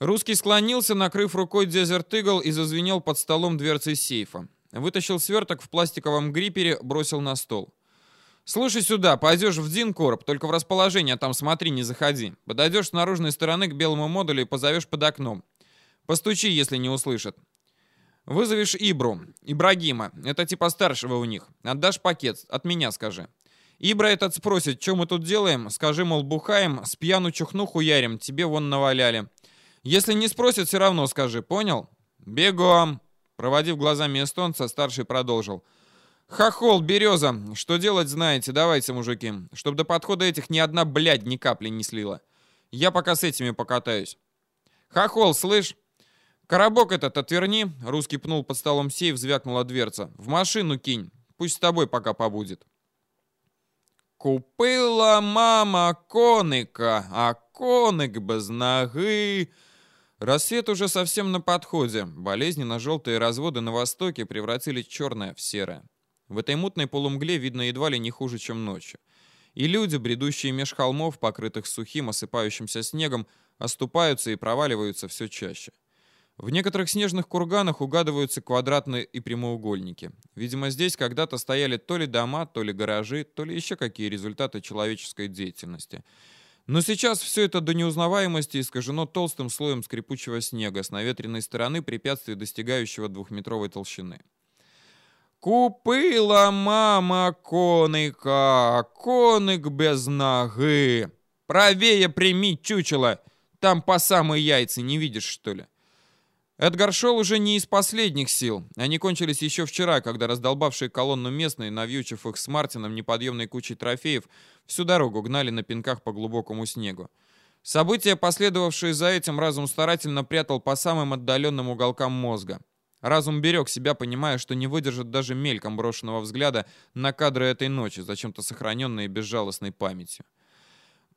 Русский склонился, накрыв рукой Eagle и зазвенел под столом дверцей сейфа. Вытащил сверток в пластиковом грипере, бросил на стол. «Слушай сюда, пойдешь в Динкорп, только в расположение там смотри, не заходи. Подойдешь с наружной стороны к белому модулю и позовешь под окном. Постучи, если не услышат. Вызовешь Ибру, Ибрагима, это типа старшего у них. Отдашь пакет, от меня скажи. Ибра этот спросит, что мы тут делаем, скажи, мол, бухаем, с пьяну чухну хуярим, тебе вон наваляли. Если не спросит, все равно скажи, понял? Бегом! Проводив глазами эстонца, старший продолжил. «Хохол, береза, что делать знаете, давайте, мужики, чтобы до подхода этих ни одна блядь ни капли не слила. Я пока с этими покатаюсь». «Хохол, слышь? Коробок этот отверни», — русский пнул под столом сейф, звякнула дверца. «В машину кинь, пусть с тобой пока побудет». «Купила мама коника, а коник без ноги...» Рассвет уже совсем на подходе. Болезненно-желтые разводы на востоке превратили черное в серое. В этой мутной полумгле видно едва ли не хуже, чем ночью. И люди, бредущие меж холмов, покрытых сухим, осыпающимся снегом, оступаются и проваливаются все чаще. В некоторых снежных курганах угадываются квадратные и прямоугольники. Видимо, здесь когда-то стояли то ли дома, то ли гаражи, то ли еще какие результаты человеческой деятельности. Но сейчас все это до неузнаваемости искажено толстым слоем скрипучего снега с наветренной стороны препятствий, достигающего двухметровой толщины. Купила мама коника, коник без ноги. Правее прими, чучело. Там по самые яйца, не видишь, что ли? Эдгар шел уже не из последних сил. Они кончились еще вчера, когда раздолбавшие колонну местные, навьючив их с Мартином неподъемной кучей трофеев, всю дорогу гнали на пинках по глубокому снегу. События, последовавшие за этим, разум старательно прятал по самым отдаленным уголкам мозга. Разум берег себя, понимая, что не выдержит даже мельком брошенного взгляда на кадры этой ночи, зачем-то сохраненные безжалостной памятью.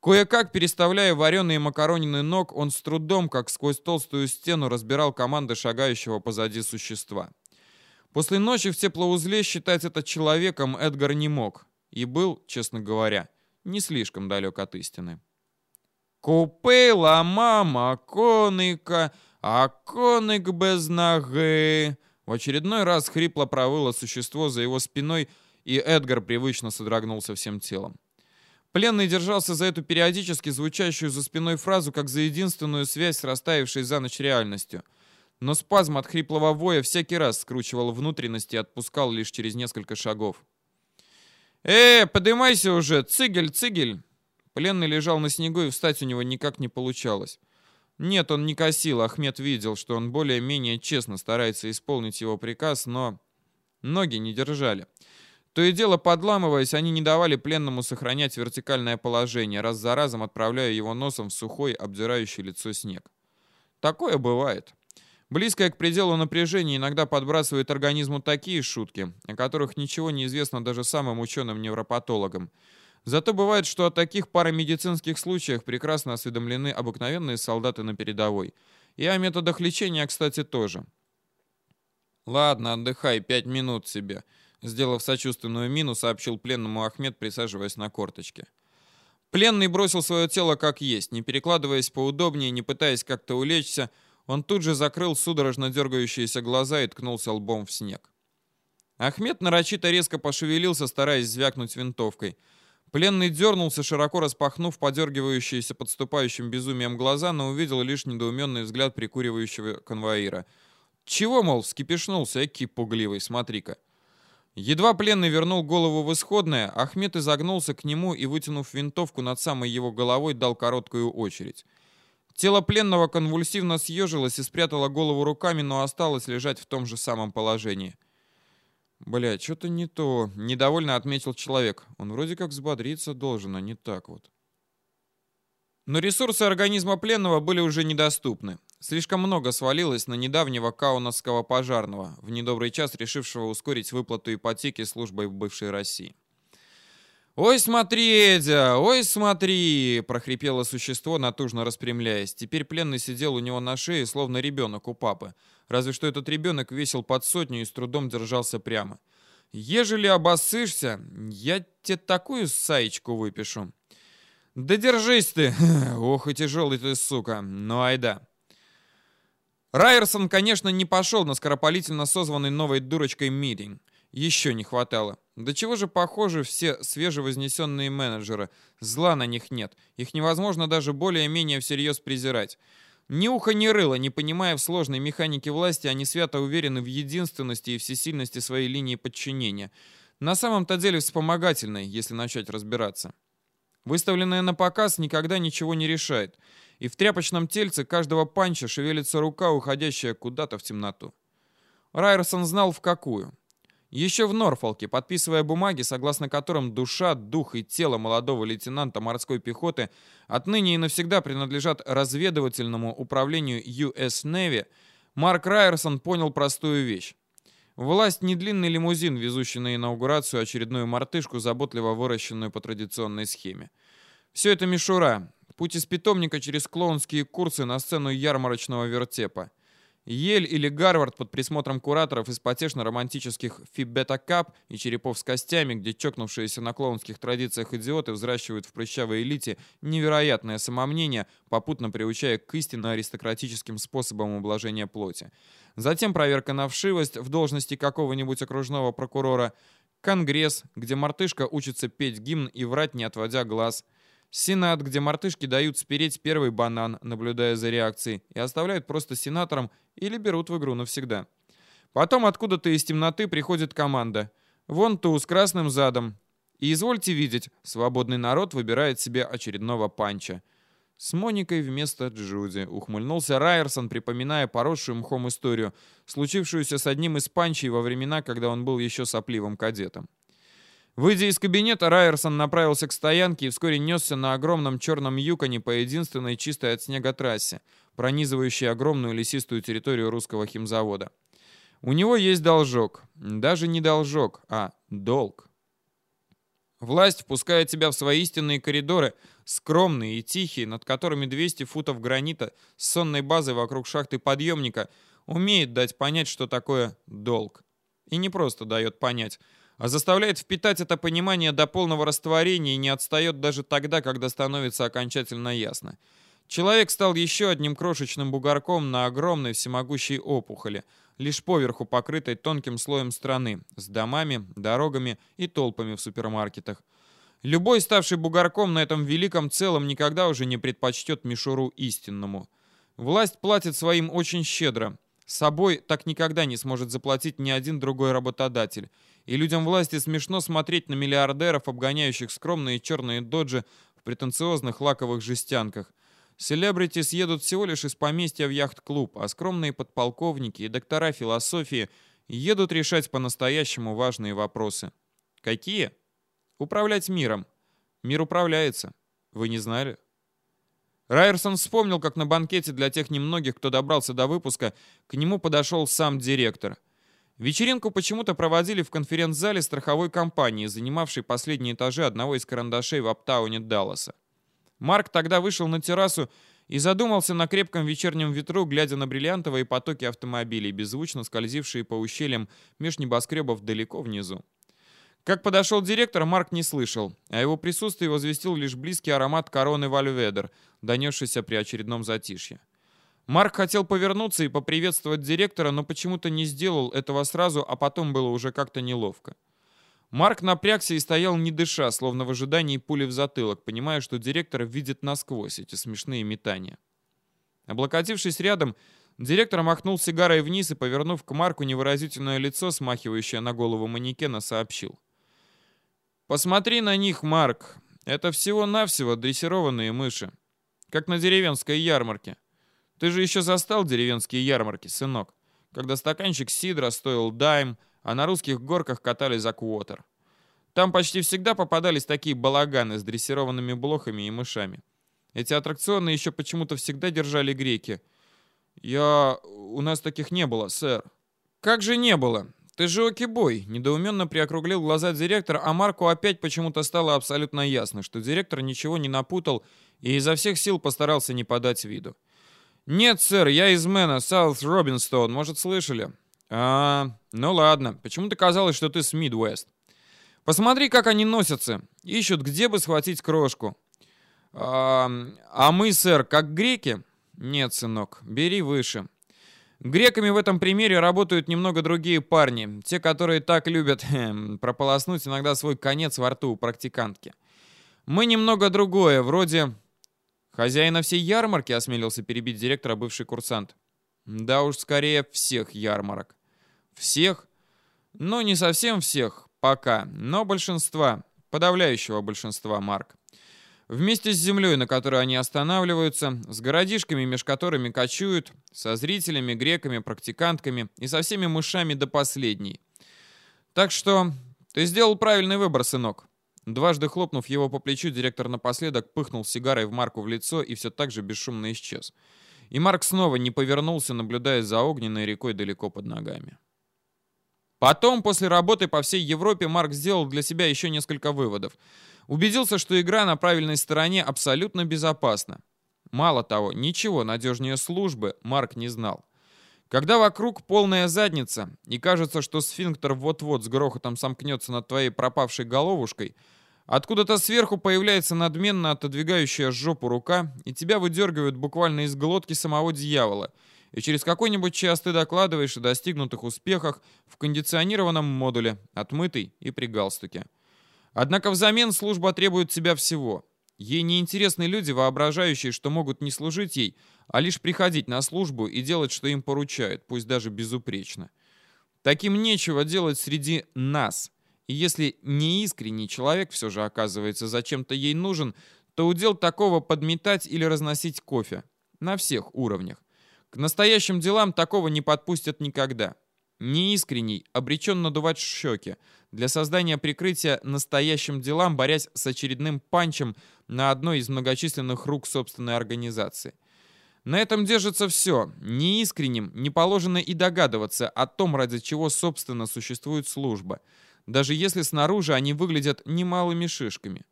Кое-как, переставляя вареные макаронины ног, он с трудом, как сквозь толстую стену, разбирал команды шагающего позади существа. После ночи в теплоузле считать это человеком Эдгар не мог. И был, честно говоря, не слишком далек от истины. «Купила мама коника!» «А коник без ноги!» В очередной раз хрипло провыло существо за его спиной, и Эдгар привычно содрогнулся всем телом. Пленный держался за эту периодически звучащую за спиной фразу, как за единственную связь с растаявшей за ночь реальностью. Но спазм от хриплого воя всякий раз скручивал внутренности и отпускал лишь через несколько шагов. «Э, подымайся уже! Цигель, цигель!» Пленный лежал на снегу, и встать у него никак не получалось. Нет, он не косил, Ахмед видел, что он более-менее честно старается исполнить его приказ, но ноги не держали. То и дело, подламываясь, они не давали пленному сохранять вертикальное положение, раз за разом отправляя его носом в сухой, обдирающий лицо снег. Такое бывает. Близкое к пределу напряжения иногда подбрасывает организму такие шутки, о которых ничего не известно даже самым ученым невропатологам – Зато бывает, что о таких парамедицинских случаях прекрасно осведомлены обыкновенные солдаты на передовой. И о методах лечения, кстати, тоже. «Ладно, отдыхай, пять минут себе», — сделав сочувственную мину, сообщил пленному Ахмед, присаживаясь на корточке. Пленный бросил свое тело как есть, не перекладываясь поудобнее, не пытаясь как-то улечься, он тут же закрыл судорожно дергающиеся глаза и ткнулся лбом в снег. Ахмед нарочито резко пошевелился, стараясь звякнуть винтовкой — Пленный дернулся, широко распахнув подергивающиеся подступающим безумием глаза, но увидел лишь недоуменный взгляд прикуривающего конвоира. «Чего, мол, вскипешнулся, эки пугливый, смотри-ка!» Едва пленный вернул голову в исходное, Ахмед изогнулся к нему и, вытянув винтовку над самой его головой, дал короткую очередь. Тело пленного конвульсивно съежилось и спрятало голову руками, но осталось лежать в том же самом положении – Бля, что-то не то. Недовольно отметил человек. Он вроде как взбодриться должен, а не так вот. Но ресурсы организма пленного были уже недоступны. Слишком много свалилось на недавнего каунасского пожарного, в недобрый час решившего ускорить выплату ипотеки службой в бывшей России. «Ой, смотри, Эдя! Ой, смотри!» — прохрипело существо, натужно распрямляясь. Теперь пленный сидел у него на шее, словно ребенок у папы. Разве что этот ребенок весил под сотню и с трудом держался прямо. «Ежели обоссышься, я тебе такую саечку выпишу». «Да держись ты! Ох и тяжелый ты, сука! Ну айда!» Райерсон, конечно, не пошел на скоропалительно созванный новой дурочкой митинг. Еще не хватало. До чего же похожи все свежевознесенные менеджеры. Зла на них нет. Их невозможно даже более-менее всерьез презирать. Ни уха, ни рыла, не понимая в сложной механике власти, они свято уверены в единственности и всесильности своей линии подчинения. На самом-то деле вспомогательной, если начать разбираться. Выставленное на показ никогда ничего не решает и в тряпочном тельце каждого панча шевелится рука, уходящая куда-то в темноту. Райерсон знал в какую. Еще в Норфолке, подписывая бумаги, согласно которым душа, дух и тело молодого лейтенанта морской пехоты отныне и навсегда принадлежат разведывательному управлению US Navy, Марк Райерсон понял простую вещь. Власть не длинный лимузин, везущий на инаугурацию очередную мартышку, заботливо выращенную по традиционной схеме. Все это мишура, Путь из питомника через клоунские курсы на сцену ярмарочного вертепа. Ель или Гарвард под присмотром кураторов из потешно-романтических Фибета Кап и черепов с костями, где чокнувшиеся на клоунских традициях идиоты взращивают в прыщавой элите невероятное самомнение, попутно приучая к истинно аристократическим способам ублажения плоти. Затем проверка на вшивость в должности какого-нибудь окружного прокурора, Конгресс, где мартышка учится петь гимн и врать, не отводя глаз – Сенат, где мартышки дают спереть первый банан, наблюдая за реакцией, и оставляют просто сенатором или берут в игру навсегда. Потом откуда-то из темноты приходит команда. Вон ту, с красным задом. И извольте видеть, свободный народ выбирает себе очередного панча. С Моникой вместо Джуди ухмыльнулся Райерсон, припоминая поросшую мхом историю, случившуюся с одним из панчей во времена, когда он был еще сопливым кадетом. Выйдя из кабинета, Райерсон направился к стоянке и вскоре несся на огромном черном юконе по единственной чистой от снега трассе, пронизывающей огромную лесистую территорию русского химзавода. У него есть должок. Даже не должок, а долг. Власть впускает тебя в свои истинные коридоры, скромные и тихие, над которыми 200 футов гранита с сонной базой вокруг шахты подъемника, умеет дать понять, что такое долг. И не просто дает понять – а заставляет впитать это понимание до полного растворения и не отстает даже тогда, когда становится окончательно ясно. Человек стал еще одним крошечным бугорком на огромной всемогущей опухоли, лишь поверху покрытой тонким слоем страны, с домами, дорогами и толпами в супермаркетах. Любой, ставший бугорком на этом великом целом, никогда уже не предпочтет мишуру истинному. Власть платит своим очень щедро. Собой так никогда не сможет заплатить ни один другой работодатель и людям власти смешно смотреть на миллиардеров, обгоняющих скромные черные доджи в претенциозных лаковых жестянках. Селебрити съедут всего лишь из поместья в яхт-клуб, а скромные подполковники и доктора философии едут решать по-настоящему важные вопросы. Какие? Управлять миром. Мир управляется. Вы не знали? Райерсон вспомнил, как на банкете для тех немногих, кто добрался до выпуска, к нему подошел сам директор – Вечеринку почему-то проводили в конференц-зале страховой компании, занимавшей последние этажи одного из карандашей в аптауне Далласа. Марк тогда вышел на террасу и задумался на крепком вечернем ветру, глядя на бриллиантовые потоки автомобилей, беззвучно скользившие по ущельям меж небоскребов далеко внизу. Как подошел директор, Марк не слышал, а его присутствие возвестил лишь близкий аромат короны Вальведер, донесшийся при очередном затишье. Марк хотел повернуться и поприветствовать директора, но почему-то не сделал этого сразу, а потом было уже как-то неловко. Марк напрягся и стоял не дыша, словно в ожидании пули в затылок, понимая, что директор видит насквозь эти смешные метания. Облокотившись рядом, директор махнул сигарой вниз и, повернув к Марку невыразительное лицо, смахивающее на голову манекена, сообщил. «Посмотри на них, Марк. Это всего-навсего дрессированные мыши. Как на деревенской ярмарке. Ты же еще застал деревенские ярмарки, сынок, когда стаканчик сидра стоил дайм, а на русских горках катались за квотер. Там почти всегда попадались такие балаганы с дрессированными блохами и мышами. Эти аттракционы еще почему-то всегда держали греки. Я... У нас таких не было, сэр. Как же не было? Ты же окибой, недоуменно приокруглил глаза директор, а Марку опять почему-то стало абсолютно ясно, что директор ничего не напутал и изо всех сил постарался не подать виду. «Нет, сэр, я из Мэна, Саут Робинстоун, может, слышали?» «А, ну ладно. Почему-то казалось, что ты с Мидуэст. Посмотри, как они носятся. Ищут, где бы схватить крошку». «А, а мы, сэр, как греки?» «Нет, сынок, бери выше. Греками в этом примере работают немного другие парни, те, которые так любят эм, прополоснуть иногда свой конец во рту у практикантки. Мы немного другое, вроде... Хозяина всей ярмарки осмелился перебить директора бывший курсант. Да уж, скорее всех ярмарок. Всех? Ну, не совсем всех, пока, но большинства, подавляющего большинства марк. Вместе с землей, на которой они останавливаются, с городишками, меж которыми кочуют, со зрителями, греками, практикантками и со всеми мышами до последней. Так что ты сделал правильный выбор, сынок. Дважды хлопнув его по плечу, директор напоследок пыхнул сигарой в Марку в лицо и все так же бесшумно исчез. И Марк снова не повернулся, наблюдая за огненной рекой далеко под ногами. Потом, после работы по всей Европе, Марк сделал для себя еще несколько выводов – Убедился, что игра на правильной стороне абсолютно безопасна. Мало того, ничего надежнее службы Марк не знал. Когда вокруг полная задница, и кажется, что сфинктер вот-вот с грохотом сомкнется над твоей пропавшей головушкой, откуда-то сверху появляется надменно отодвигающая жопу рука, и тебя выдергивают буквально из глотки самого дьявола, и через какой-нибудь час ты докладываешь о достигнутых успехах в кондиционированном модуле, отмытый и при галстуке. Однако взамен служба требует себя всего. Ей не интересны люди, воображающие, что могут не служить ей, а лишь приходить на службу и делать, что им поручают, пусть даже безупречно. Таким нечего делать среди нас. И если неискренний человек все же оказывается зачем-то ей нужен, то удел такого подметать или разносить кофе. На всех уровнях. К настоящим делам такого не подпустят никогда. Неискренний обречен надувать щеки, для создания прикрытия настоящим делам, борясь с очередным панчем на одной из многочисленных рук собственной организации. На этом держится все. Неискренним не положено и догадываться о том, ради чего, собственно, существует служба, даже если снаружи они выглядят немалыми шишками.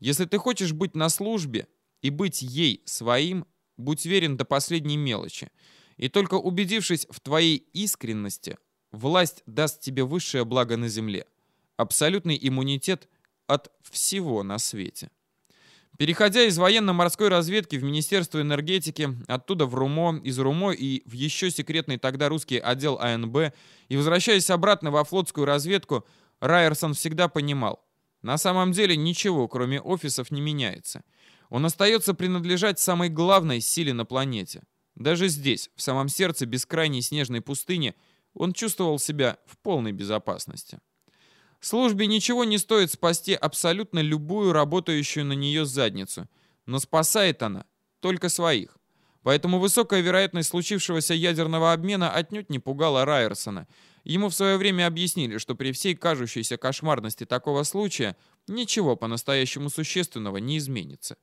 Если ты хочешь быть на службе и быть ей своим, будь верен до последней мелочи. И только убедившись в твоей искренности, власть даст тебе высшее благо на земле абсолютный иммунитет от всего на свете. Переходя из военно-морской разведки в Министерство энергетики, оттуда в РУМО, из РУМО и в еще секретный тогда русский отдел АНБ, и возвращаясь обратно во флотскую разведку, Райерсон всегда понимал, на самом деле ничего, кроме офисов, не меняется. Он остается принадлежать самой главной силе на планете. Даже здесь, в самом сердце бескрайней снежной пустыни, он чувствовал себя в полной безопасности. Службе ничего не стоит спасти абсолютно любую работающую на нее задницу, но спасает она только своих. Поэтому высокая вероятность случившегося ядерного обмена отнюдь не пугала Райерсона. Ему в свое время объяснили, что при всей кажущейся кошмарности такого случая ничего по-настоящему существенного не изменится.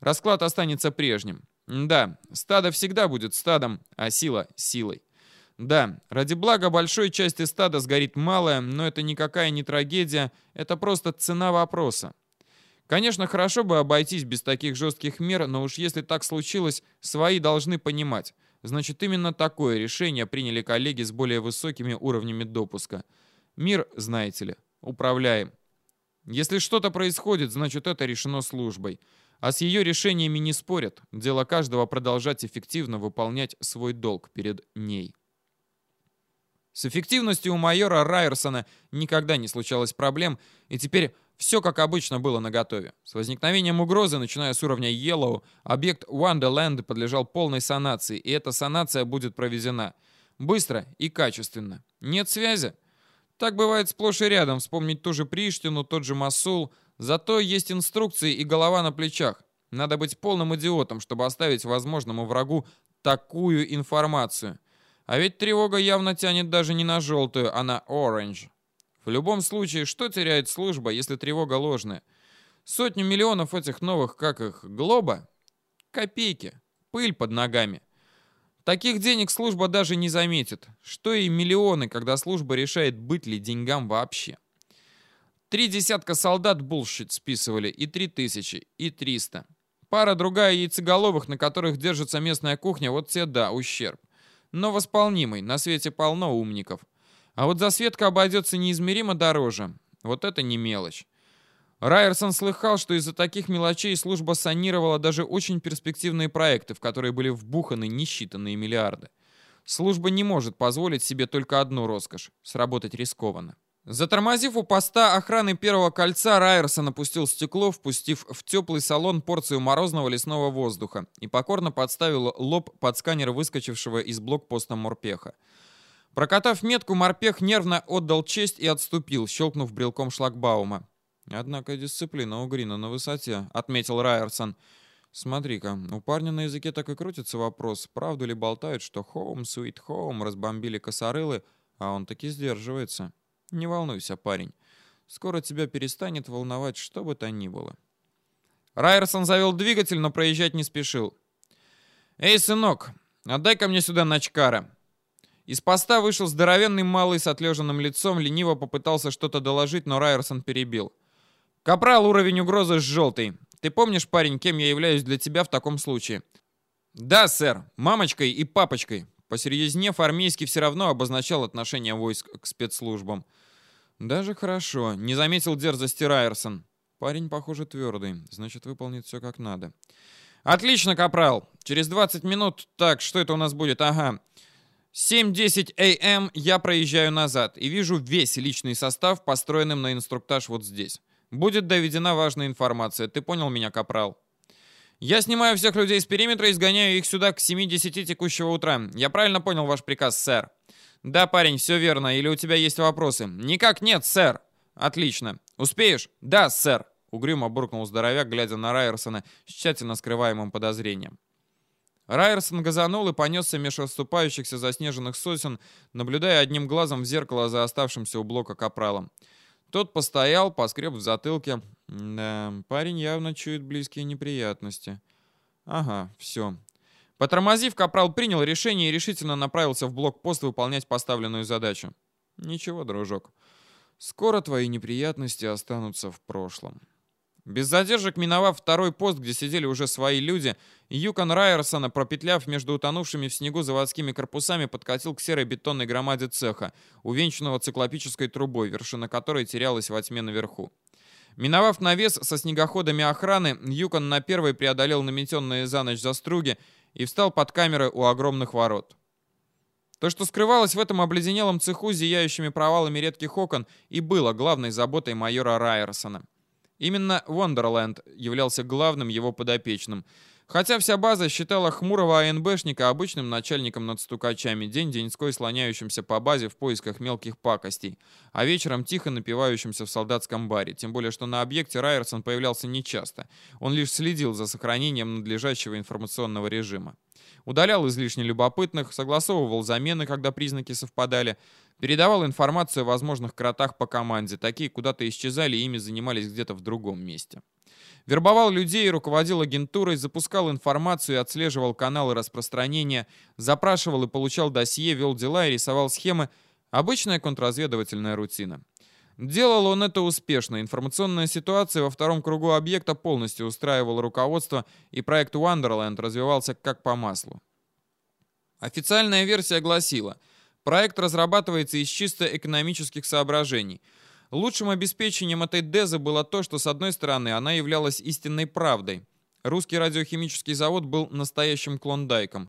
Расклад останется прежним. Да, стадо всегда будет стадом, а сила — силой. Да, ради блага большой части стада сгорит малое, но это никакая не трагедия, это просто цена вопроса. Конечно, хорошо бы обойтись без таких жестких мер, но уж если так случилось, свои должны понимать. Значит, именно такое решение приняли коллеги с более высокими уровнями допуска. Мир, знаете ли, управляем. Если что-то происходит, значит, это решено службой. А с ее решениями не спорят. Дело каждого продолжать эффективно выполнять свой долг перед ней. С эффективностью у майора Райерсона никогда не случалось проблем, и теперь все как обычно было наготове. С возникновением угрозы, начиная с уровня Yellow, объект Wonderland подлежал полной санации, и эта санация будет проведена. Быстро и качественно. Нет связи? Так бывает сплошь и рядом. Вспомнить ту же Приштину, тот же Масул. Зато есть инструкции и голова на плечах. Надо быть полным идиотом, чтобы оставить возможному врагу такую информацию. А ведь тревога явно тянет даже не на желтую, а на оранж. В любом случае, что теряет служба, если тревога ложная? Сотню миллионов этих новых, как их, глоба? Копейки. Пыль под ногами. Таких денег служба даже не заметит. Что и миллионы, когда служба решает, быть ли деньгам вообще. Три десятка солдат bullshit списывали, и три тысячи, и триста. Пара другая яйцеголовых, на которых держится местная кухня, вот те да, ущерб но восполнимый, на свете полно умников. А вот засветка обойдется неизмеримо дороже. Вот это не мелочь. Райерсон слыхал, что из-за таких мелочей служба санировала даже очень перспективные проекты, в которые были вбуханы несчитанные миллиарды. Служба не может позволить себе только одну роскошь — сработать рискованно. Затормозив у поста охраны первого кольца, Райерсон опустил стекло, впустив в теплый салон порцию морозного лесного воздуха и покорно подставил лоб под сканер выскочившего из блокпоста морпеха. Прокатав метку, морпех нервно отдал честь и отступил, щелкнув брелком шлагбаума. «Однако дисциплина у Грина на высоте», — отметил Райерсон. «Смотри-ка, у парня на языке так и крутится вопрос, правду ли болтают, что «Home, sweet home» разбомбили косорылы, а он таки сдерживается». Не волнуйся, парень. Скоро тебя перестанет волновать что бы то ни было. Райерсон завел двигатель, но проезжать не спешил. «Эй, сынок, отдай-ка мне сюда начкара». Из поста вышел здоровенный малый с отлеженным лицом, лениво попытался что-то доложить, но Райерсон перебил. «Капрал, уровень угрозы желтый. Ты помнишь, парень, кем я являюсь для тебя в таком случае?» «Да, сэр, мамочкой и папочкой». Посерьезнев, армейский все равно обозначал отношение войск к спецслужбам. «Даже хорошо. Не заметил дерзости Райерсон. Парень, похоже, твердый. Значит, выполнит все как надо». «Отлично, капрал. Через 20 минут... Так, что это у нас будет? Ага. 7.10 АМ я проезжаю назад и вижу весь личный состав, построенным на инструктаж вот здесь. Будет доведена важная информация. Ты понял меня, капрал?» «Я снимаю всех людей с периметра и сгоняю их сюда к 7.10 текущего утра. Я правильно понял ваш приказ, сэр?» «Да, парень, все верно. Или у тебя есть вопросы?» «Никак нет, сэр». «Отлично. Успеешь?» «Да, сэр». Угрюмо буркнул здоровяк, глядя на Райерсона с тщательно скрываемым подозрением. Райерсон газанул и понесся меж расступающихся заснеженных сосен, наблюдая одним глазом в зеркало за оставшимся у блока капралом. Тот постоял, поскреб в затылке. Да, парень явно чует близкие неприятности. Ага, все. Потормозив, Капрал принял решение и решительно направился в блокпост выполнять поставленную задачу. Ничего, дружок. Скоро твои неприятности останутся в прошлом. Без задержек миновав второй пост, где сидели уже свои люди, Юкон Райерсона, пропетляв между утонувшими в снегу заводскими корпусами, подкатил к серой бетонной громаде цеха, увенчанного циклопической трубой, вершина которой терялась во тьме наверху. Миновав навес со снегоходами охраны, Юкон на первой преодолел наметенные за ночь заструги и встал под камерой у огромных ворот. То, что скрывалось в этом обледенелом цеху зияющими провалами редких окон, и было главной заботой майора Райерсона. Именно Вондерленд являлся главным его подопечным — Хотя вся база считала хмурого АНБшника обычным начальником над стукачами, день-деньской слоняющимся по базе в поисках мелких пакостей, а вечером тихо напивающимся в солдатском баре, тем более что на объекте Райерсон появлялся нечасто. Он лишь следил за сохранением надлежащего информационного режима. Удалял излишне любопытных, согласовывал замены, когда признаки совпадали, передавал информацию о возможных кротах по команде, такие куда-то исчезали ими занимались где-то в другом месте. Вербовал людей, руководил агентурой, запускал информацию отслеживал каналы распространения, запрашивал и получал досье, вел дела и рисовал схемы. Обычная контрразведывательная рутина. Делал он это успешно. Информационная ситуация во втором кругу объекта полностью устраивала руководство, и проект Wonderland развивался как по маслу. Официальная версия гласила, проект разрабатывается из чисто экономических соображений – Лучшим обеспечением этой дезы было то, что, с одной стороны, она являлась истинной правдой. Русский радиохимический завод был настоящим клондайком.